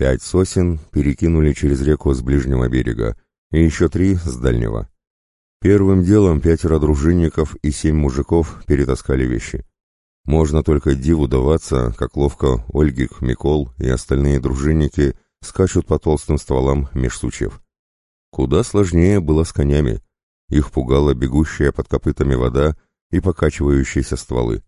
Пять сосен перекинули через реку с ближнего берега, и еще три с дальнего. Первым делом пятеро дружинников и семь мужиков перетаскали вещи. Можно только диву даваться, как ловко Ольгик, Микол и остальные дружинники скачут по толстым стволам меж сучьев. Куда сложнее было с конями. Их пугала бегущая под копытами вода и покачивающиеся стволы.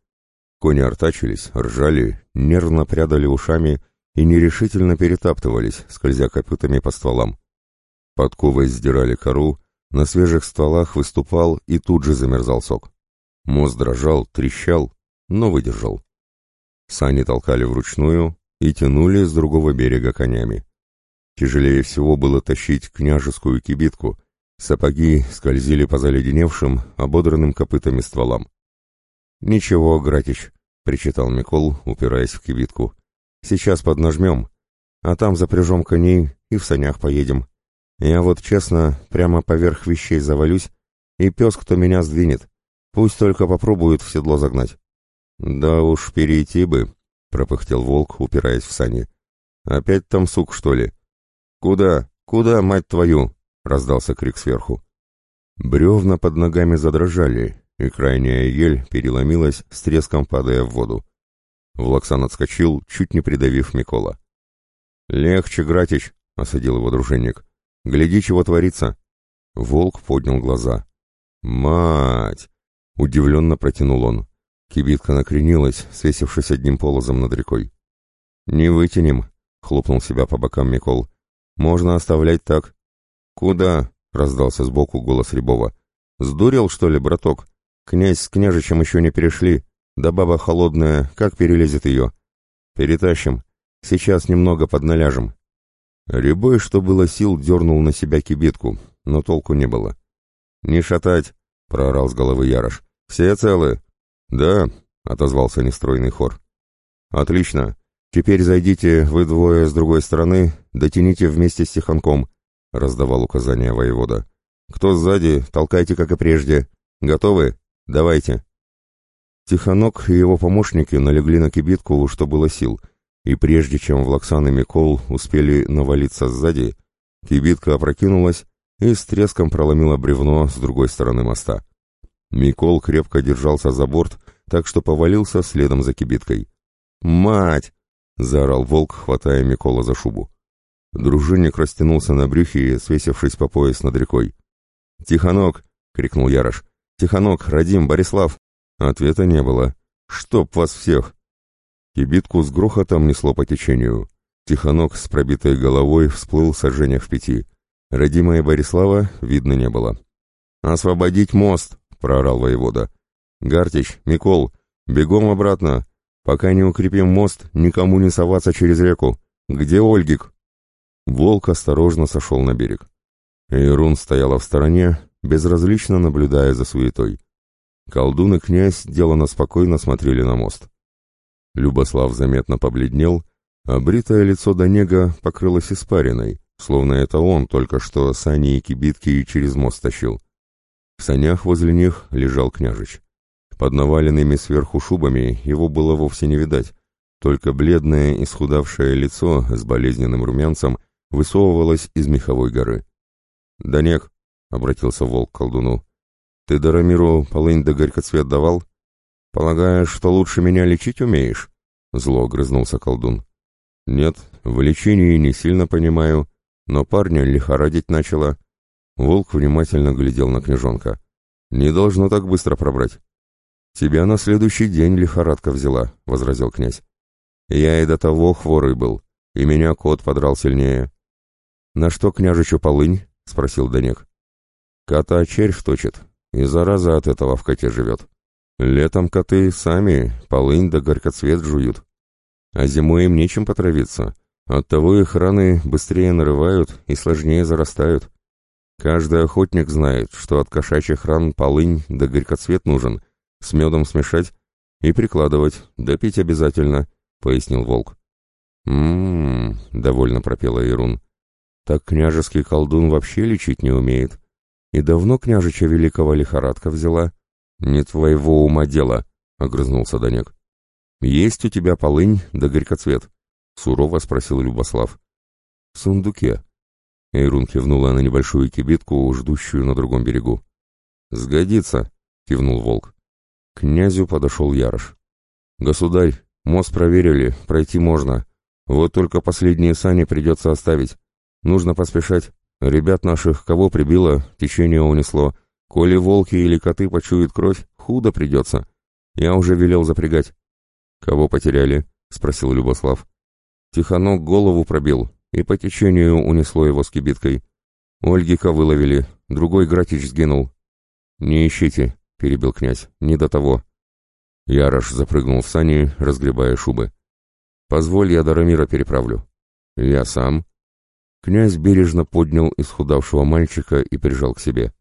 Кони артачились, ржали, нервно прядали ушами и нерешительно перетаптывались, скользя копытами по стволам. Подковой сдирали кору, на свежих стволах выступал и тут же замерзал сок. Мост дрожал, трещал, но выдержал. Сани толкали вручную и тянули с другого берега конями. Тяжелее всего было тащить княжескую кибитку. Сапоги скользили по заледеневшим, ободранным копытами стволам. «Ничего, Гратич», — причитал Микол, упираясь в кибитку. «Сейчас поднажмем, а там запряжем коней и в санях поедем. Я вот, честно, прямо поверх вещей завалюсь, и пес, кто меня сдвинет, пусть только попробует в седло загнать. Да уж, перейти бы, пропыхтел волк, упираясь в сани. Опять там сук, что ли? Куда? Куда, мать твою? раздался крик сверху. Бревна под ногами задрожали, и крайняя ель переломилась, с треском падая в воду. Влаксан отскочил, чуть не придавив Микола. «Легче, Гратич!» — осадил его дружинник. Гляди, чего творится!» Волк поднял глаза. «Мать!» — удивленно протянул он. Кибитка накренилась, свесившись одним полозом над рекой. «Не вытянем», — хлопнул себя по бокам Микол. «Можно оставлять так». «Куда?» — раздался сбоку голос Рябова. «Сдурел, что ли, браток? Князь с княжичем еще не перешли. Да баба холодная, как перелезет ее?» «Перетащим. Сейчас немного подналяжем. Рябой, что было сил, дернул на себя кибитку, но толку не было. «Не шатать!» — проорал с головы Ярош. «Все целы?» «Да», — отозвался нестройный хор. «Отлично. Теперь зайдите вы двое с другой стороны, дотяните вместе с Тихонком», — раздавал указания воевода. «Кто сзади, толкайте, как и прежде. Готовы? Давайте». Тихонок и его помощники налегли на кибитку, что было сил — и прежде чем Влаксан и Микол успели навалиться сзади, кибитка опрокинулась и с треском проломила бревно с другой стороны моста. Микол крепко держался за борт, так что повалился следом за кибиткой. «Мать!» — заорал волк, хватая Микола за шубу. Дружинник растянулся на брюхе, свесившись по пояс над рекой. «Тихонок!» — крикнул Ярош. «Тихонок, Радим, Борислав!» Ответа не было. «Чтоб вас всех!» Кибитку с грохотом несло по течению. Тихонок с пробитой головой всплыл сожжениях в пяти. Родимая Борислава видно не было. «Освободить мост!» — проорал воевода. «Гартич, Микол, бегом обратно! Пока не укрепим мост, никому не соваться через реку! Где Ольгик?» Волк осторожно сошел на берег. Ирун стояла в стороне, безразлично наблюдая за суетой. Колдун и князь делано спокойно смотрели на мост. Любослав заметно побледнел, а бритое лицо Донега покрылось испариной, словно это он только что сани и кибитки через мост тащил. В санях возле них лежал княжич. Под наваленными сверху шубами его было вовсе не видать, только бледное исхудавшее лицо с болезненным румянцем высовывалось из меховой горы. «Донег», — обратился волк к колдуну, — «ты Дарамиру полынь да горькоцвет давал?» «Полагаешь, что лучше меня лечить умеешь?» — зло огрызнулся колдун. «Нет, в лечении не сильно понимаю, но парня лихорадить начала». Волк внимательно глядел на княжонка. «Не должно так быстро пробрать». «Тебя на следующий день лихорадка взяла», — возразил князь. «Я и до того хворый был, и меня кот подрал сильнее». «На что княжичу полынь?» — спросил Данек. «Кота червь точит, и зараза от этого в коте живет». Летом коты сами полынь да горькоцвет жуют. А зимой им нечем потравиться. Оттого их раны быстрее нарывают и сложнее зарастают. Каждый охотник знает, что от кошачьих ран полынь да горькоцвет нужен, с медом смешать и прикладывать, да пить обязательно, — пояснил волк. «М-м-м», довольно пропела Ирун. «Так княжеский колдун вообще лечить не умеет. И давно княжича великого лихорадка взяла?» «Не твоего ума дело», — огрызнулся Данек. «Есть у тебя полынь да горькоцвет?» — сурово спросил Любослав. В сундуке. Эйрун кивнула на небольшую кибитку, ждущую на другом берегу. «Сгодится», — кивнул волк. К князю подошел Ярош. «Государь, мост проверили, пройти можно. Вот только последние сани придется оставить. Нужно поспешать. Ребят наших кого прибило, течение унесло. Коли волки или коты почуют кровь, худо придется. Я уже велел запрягать». «Кого потеряли?» — спросил Любослав. Тихонок голову пробил, и по течению унесло его с кибиткой. Ольгика выловили, другой Гратич сгинул. «Не ищите», — перебил князь, — «не до того». Ярош запрыгнул в сани, разгребая шубы. «Позволь, я Дарамира переправлю». «Я сам». Князь бережно поднял исхудавшего мальчика и прижал к себе.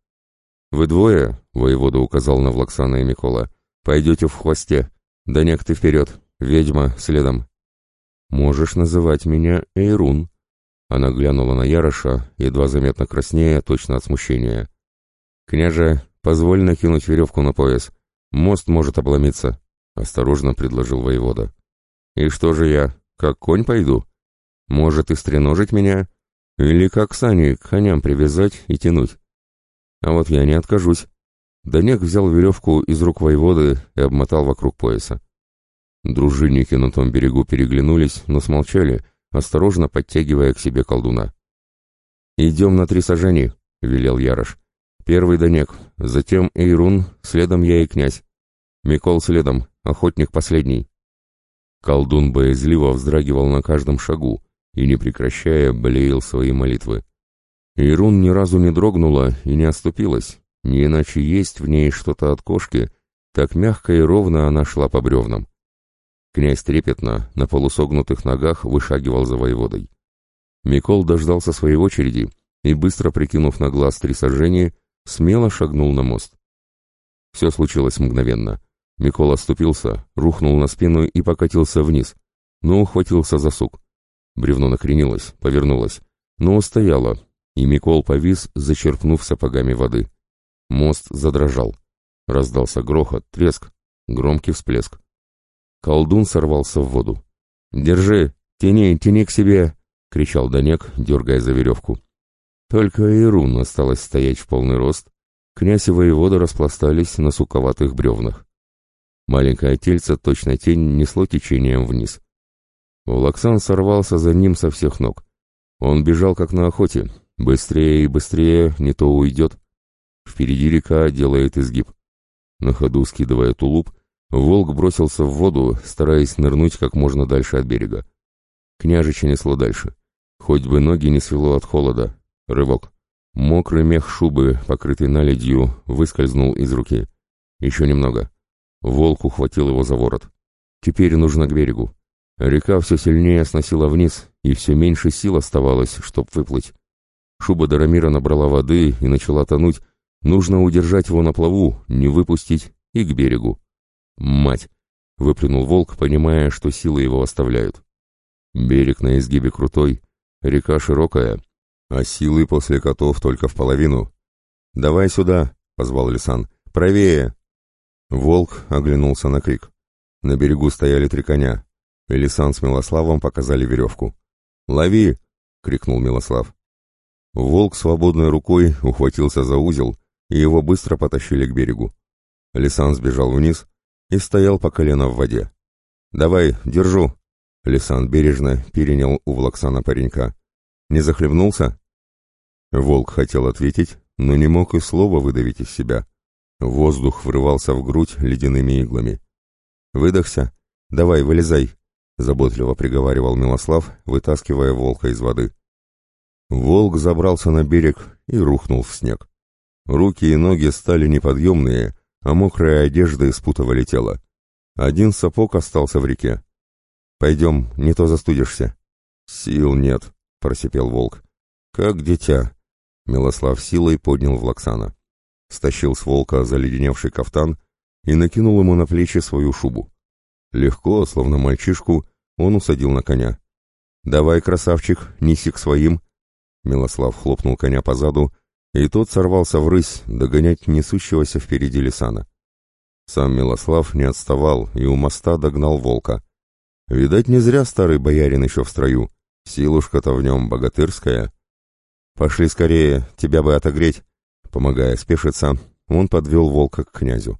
«Вы двое», — воевода указал на Влаксана и Микола, — «пойдете в хвосте. Да ты вперед, ведьма следом». «Можешь называть меня Эйрун», она глянула на Яроша, едва заметно краснея, точно от смущения. «Княже, позволь накинуть веревку на пояс. Мост может обломиться», — осторожно предложил воевода. «И что же я, как конь пойду? Может, и стреножить меня? Или как сани к коням привязать и тянуть? А вот я не откажусь». Данек взял веревку из рук воеводы и обмотал вокруг пояса. Дружинники на том берегу переглянулись, но смолчали, осторожно подтягивая к себе колдуна. «Идем на три сажени», — велел Ярош. «Первый Данек, затем Эйрун, следом я и князь. Микол следом, охотник последний». Колдун боязливо вздрагивал на каждом шагу и, не прекращая, блеял свои молитвы. Ирун ни разу не дрогнула и не оступилась, не иначе есть в ней что-то от кошки, так мягко и ровно она шла по бревнам. Князь трепетно, на полусогнутых ногах, вышагивал за воеводой. Микол дождался своей очереди и, быстро прикинув на глаз три сожжения, смело шагнул на мост. Все случилось мгновенно. Микол оступился, рухнул на спину и покатился вниз, но ухватился за сук. Бревно накренилось, повернулось, но устояло, и Микол повис, зачерпнув сапогами воды. Мост задрожал. Раздался грохот, треск, громкий всплеск. Колдун сорвался в воду. «Держи! Тяни, тяни к себе!» — кричал Данек, дергая за веревку. Только Ирун осталось стоять в полный рост. Князь и воевода распластались на суковатых бревнах. Маленькое тельце, точно тень, несло течением вниз. Влаксан сорвался за ним со всех ног. Он бежал, как на охоте. Быстрее и быстрее, не то уйдет. Впереди река делает изгиб. На ходу, скидывая тулуп, Волк бросился в воду, стараясь нырнуть как можно дальше от берега. Княжича несло дальше. Хоть бы ноги не свело от холода. Рывок. Мокрый мех шубы, покрытый наледью, выскользнул из руки. Еще немного. Волк ухватил его за ворот. Теперь нужно к берегу. Река все сильнее сносила вниз, и все меньше сил оставалось, чтоб выплыть. Шуба Дарамира набрала воды и начала тонуть. Нужно удержать его на плаву, не выпустить и к берегу. «Мать!» — выплюнул волк, понимая, что силы его оставляют. Берег на изгибе крутой, река широкая, а силы после котов только в половину. «Давай сюда!» — позвал Лисан. «Правее!» Волк оглянулся на крик. На берегу стояли три коня. Лисан с Милославом показали веревку. «Лови!» — крикнул Милослав. Волк свободной рукой ухватился за узел, и его быстро потащили к берегу. Лисан сбежал вниз, и стоял по колено в воде. «Давай, держу!» Лисан бережно перенял у Влаксана паренька. «Не захлебнулся?» Волк хотел ответить, но не мог и слова выдавить из себя. Воздух врывался в грудь ледяными иглами. «Выдохся? Давай, вылезай!» — заботливо приговаривал Милослав, вытаскивая волка из воды. Волк забрался на берег и рухнул в снег. Руки и ноги стали неподъемные, а мокрые одежды спутывали тело. Один сапог остался в реке. «Пойдем, не то застудишься». «Сил нет», — просипел волк. «Как дитя». Милослав силой поднял Влаксана. Стащил с волка заледеневший кафтан и накинул ему на плечи свою шубу. Легко, словно мальчишку, он усадил на коня. «Давай, красавчик, неси к своим». Милослав хлопнул коня по заду и тот сорвался в рысь догонять несущегося впереди Лисана. Сам Милослав не отставал и у моста догнал волка. Видать, не зря старый боярин еще в строю. Силушка-то в нем богатырская. Пошли скорее, тебя бы отогреть. Помогая спешиться, он подвел волка к князю.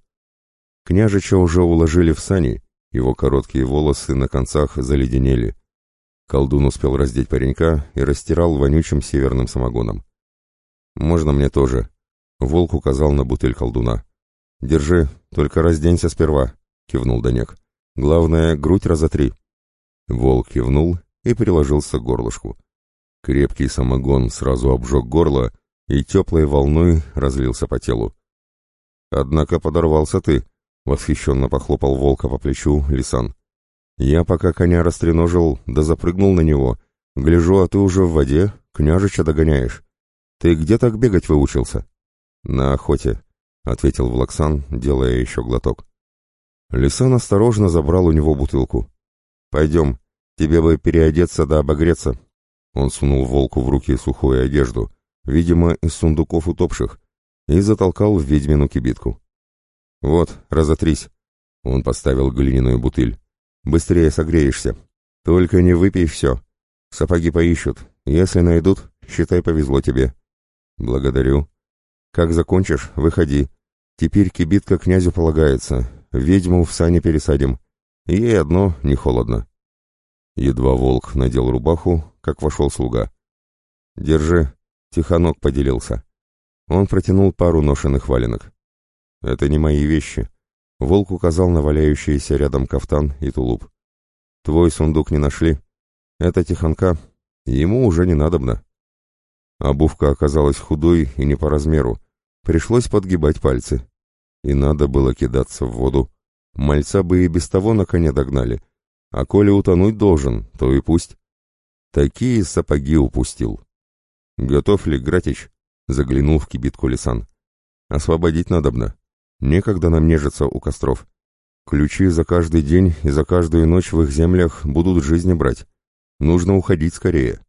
Княжича уже уложили в сани, его короткие волосы на концах заледенели. Колдун успел раздеть паренька и растирал вонючим северным самогоном. «Можно мне тоже?» Волк указал на бутыль колдуна. «Держи, только разденься сперва», — кивнул Данек. «Главное, грудь раза три». Волк кивнул и приложился к горлышку. Крепкий самогон сразу обжег горло и теплой волной разлился по телу. «Однако подорвался ты», — восхищенно похлопал волка по плечу Лисан. «Я пока коня растреножил, да запрыгнул на него. Гляжу, а ты уже в воде, княжича догоняешь. Ты где так бегать выучился?» «На охоте», — ответил Влаксан, делая еще глоток. Лисан осторожно забрал у него бутылку. «Пойдем, тебе бы переодеться да обогреться». Он сунул волку в руки сухую одежду, видимо, из сундуков утопших, и затолкал в ведьмину кибитку. «Вот, разотрись!» Он поставил глиняную бутыль. «Быстрее согреешься. Только не выпей все. Сапоги поищут. Если найдут, считай, повезло тебе». «Благодарю. Как закончишь, выходи. Теперь кибитка князю полагается. Ведьму в сани пересадим. Ей одно не холодно». Едва волк надел рубаху, как вошел слуга. «Держи», — Тихонок поделился. Он протянул пару ношенных валенок. «Это не мои вещи». Волк указал на валяющиеся рядом кафтан и тулуп. «Твой сундук не нашли. Это Тихонка. Ему уже не надобно». Обувка оказалась худой и не по размеру. Пришлось подгибать пальцы. И надо было кидаться в воду. Мальца бы и без того на коне догнали. А коли утонуть должен, то и пусть. Такие сапоги упустил. «Готов ли, Гратич?» — заглянул в кибитку Лисан. «Освободить надобно. Некогда нам нежиться у костров. Ключи за каждый день и за каждую ночь в их землях будут жизни брать. Нужно уходить скорее».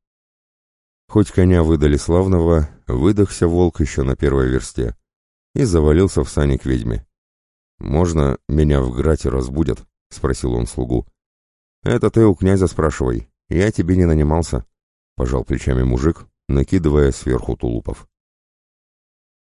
Хоть коня выдали славного, выдохся волк еще на первой версте и завалился в сани к ведьме. «Можно меня в грате разбудят?» — спросил он слугу. «Это ты у князя спрашивай. Я тебе не нанимался», — пожал плечами мужик, накидывая сверху тулупов.